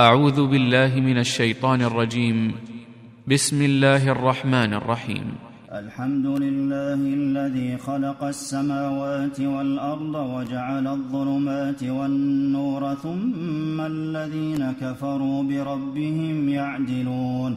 أعوذ بالله من الشيطان الرجيم. بسم الله الرحمن الرحيم. الحمد لله الذي خلق السماوات والأرض وجعل الظلمات والنور ثم الذين كفروا بربهم يعدلون.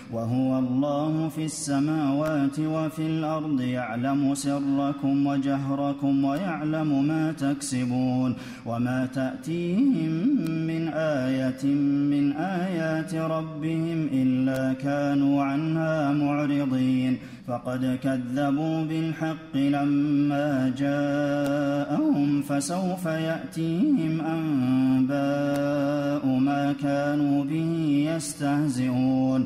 وهو الله في السماوات وفي الأرض يعلم سركم وجهركم ويعلم ما تكسبون وما تأتيهم من آية من آيات ربهم إلا كانوا عنها معرضين فقد كذبوا بالحق لما جاءهم فسوف يأتيهم أنباء ما كانوا به يستهزئون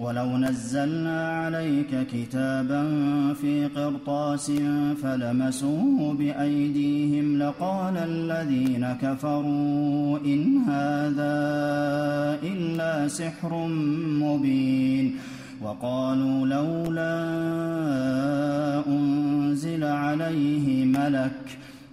ولو نزلنا عليك كتابا في قرطاس فلمسوه بأيديهم لقال الذين كفروا إن هذا إلا سحر مبين وقالوا لولا أنزل عليه ملك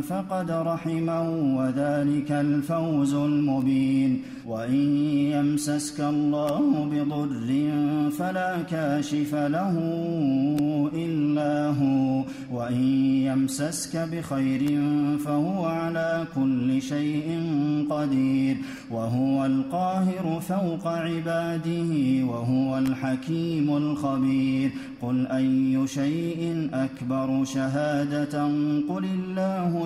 فقد رحمه وذلك الفوز المبين. وإن يمسسك الله بضر فلا كاشف له إلا هو. وإن يمسسك بخير فهو على كل شيء قدير. وهو القاهر فوق عباده وهو الحكيم الخبير. قل أي شيء أكبر شهادة قل الله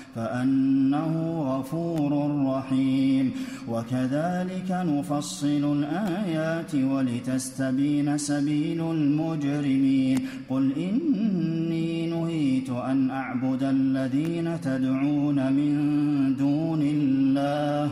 فأنه غفور رحيم. وكذلك نفصل الآيات ولتستبين سبيل المجرمين. قل إني نهيت أن أعبد الذين تدعون من دون الله.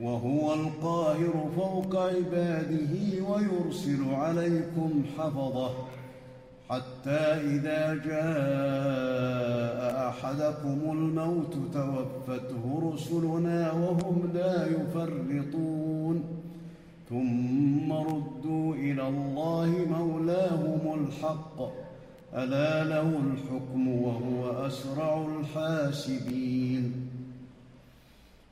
وهو القاهر فوق عباده ويرسل عليكم حفظه حتى إذا جاء أحدكم الموت توفته رسلنا وهم لا يفرطون ثم ردوا إلى الله مولاهم الحق ألا له الحكم وهو أسرع الحاسبين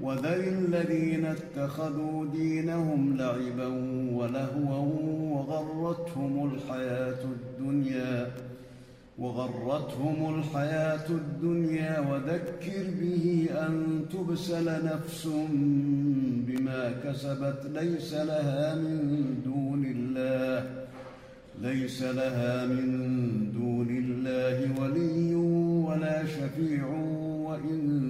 وذر الذين اتخذوا دينهم لعبا ولهوا وغرتهم الحياة الدنيا وغرتهم الحياة الدنيا وذكر به أن تبسل نفس بما كسبت ليس لها من دون الله ليس لها من دون الله ولي ولا شفيع وإن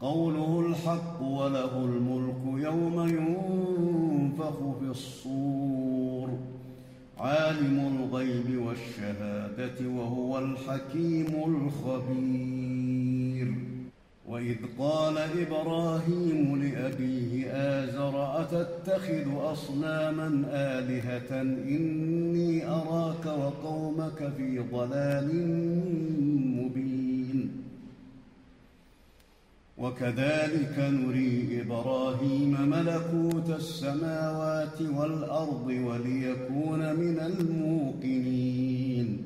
قوله الحق وله الملك يوم ينفخ في الصور. عالم الغيب والشهادة وهو الحكيم الخبير. وإذ قال إبراهيم لأبيه آزر أتتخذ أصناما آلهة إني أراك وقومك في ضلال مبين. وكذلك نري إبراهيم ملكوت السماوات والأرض وليكون من الموقنين.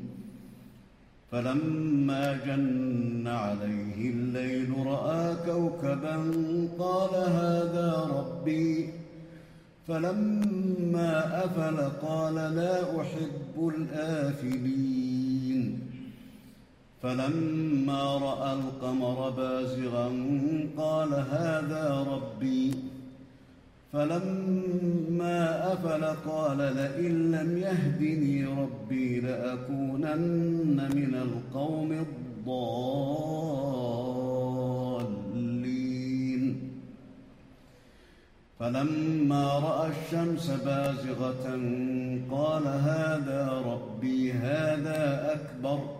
فلما جن عليه الليل رأى كوكبا قال هذا ربي. فلما أفل قال لا أحب الآفلين. فلما رأى القمر بازغا قال هذا ربي. فلما أفل قال لئن لم يهدني ربي لأكونن من القوم الضالين. فلما رأى الشمس بازغة قال هذا ربي هذا أكبر.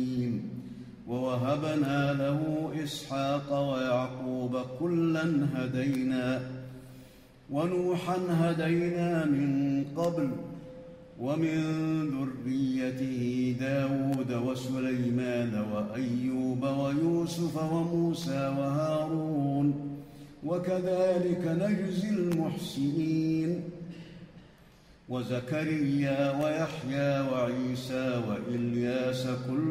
ووهبنا له إسحاق ويعقوب كلا هدينا ونوحا هدينا من قبل ومن ذريته داود وسليمان وأيوب ويوسف وموسى وهارون وكذلك نجزي المحسنين وزكريا ويحيى وعيسى وإلياس كل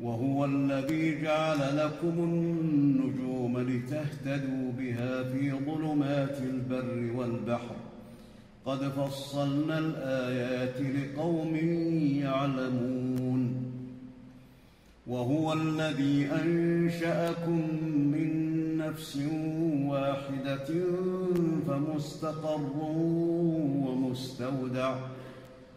وهو الذي جعل لكم النجوم لتهتدوا بها في ظلمات البر والبحر. قد فصلنا الآيات لقوم يعلمون. وهو الذي أنشأكم من نفس واحدة فمستقر ومستودع.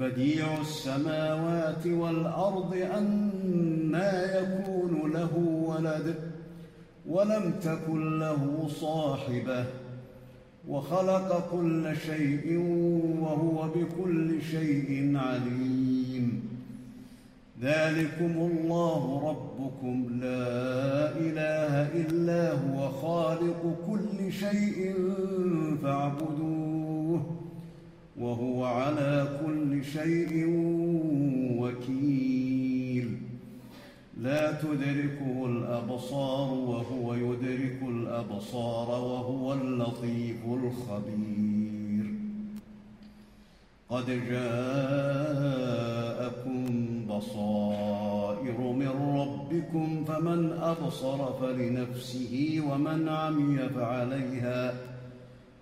بديع السماوات والأرض أنا يكون له ولد ولم تكن له صاحبة وخلق كل شيء وهو بكل شيء عليم. ذلكم الله ربكم. لا إله إلا هو خالق كل شيء فاعبدوه. وهو على كل شيء وكيل. لا تدركه الأبصار وهو يدرك الأبصار وهو اللطيف الخبير. قد جاءكم بصائر من ربكم فمن أبصر فلنفسه ومن عمي فعليها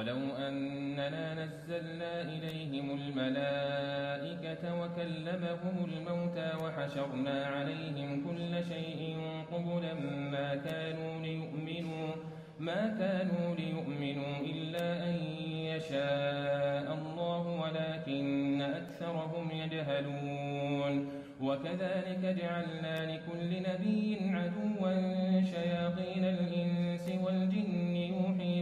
ولو أننا نزلنا إليهم الملائكة وكلمهم الموتى وحشرنا عليهم كل شيء قبلا ما كانوا ليؤمنوا ما كانوا ليؤمنوا إلا أن يشاء الله ولكن أكثرهم يجهلون. وكذلك جعلنا لكل نبي عدوا شياطين الإنس والجن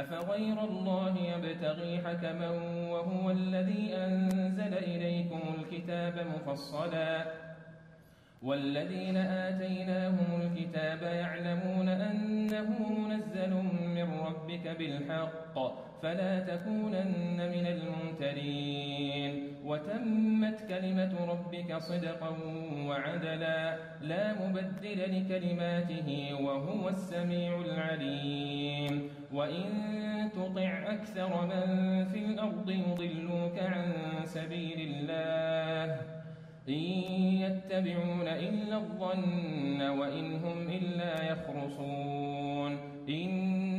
أفغير الله يبتغي حكما وهو الذي أنزل إليكم الكتاب مفصلا؟ والذين آتيناهم الكتاب يعلمون أنه منزل من ربك بالحق. فلا تكونن من الممترين. وتمت كلمة ربك صدقا وعدلا لا مبدل لكلماته وهو السميع العليم. وإن تطع أكثر من في الأرض يضلوك عن سبيل الله. إن يتبعون إلا الظن وإن هم إلا يخرصون. إن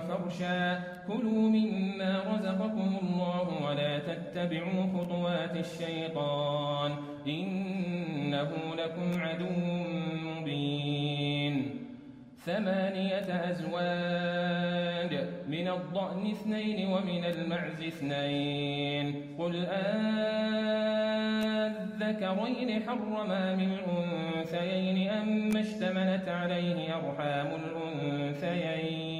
وفرشا. كلوا مما رزقكم الله ولا تتبعوا خطوات الشيطان. إنه لكم عدو مبين. ثمانية أزواج من الضأن اثنين ومن المعز اثنين. قل أذكرين حرما من الأنثيين أم اشتملت عليه أرحام الأنثيين.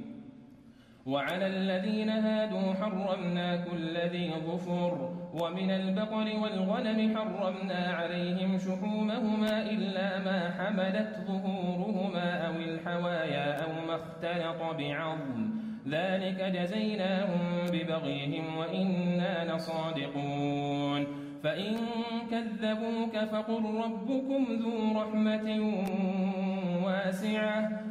وعلى الذين هادوا حرمنا كل ذي ظفر ومن البقر والغنم حرمنا عليهم شحومهما إلا ما حملت ظهورهما أو الحوايا أو ما اختلط بعظم. ذلك جزيناهم ببغيهم وإنا لصادقون. فإن كذبوك فقل ربكم ذو رحمة واسعة.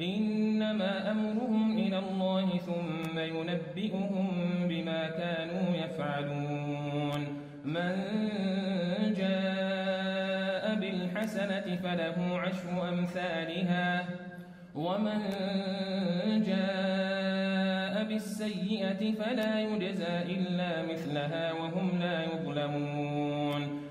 إنما أمرهم إلى الله ثم ينبئهم بما كانوا يفعلون. من جاء بالحسنة فله عشر أمثالها ومن جاء بالسيئة فلا يجزى إلا مثلها وهم لا يظلمون.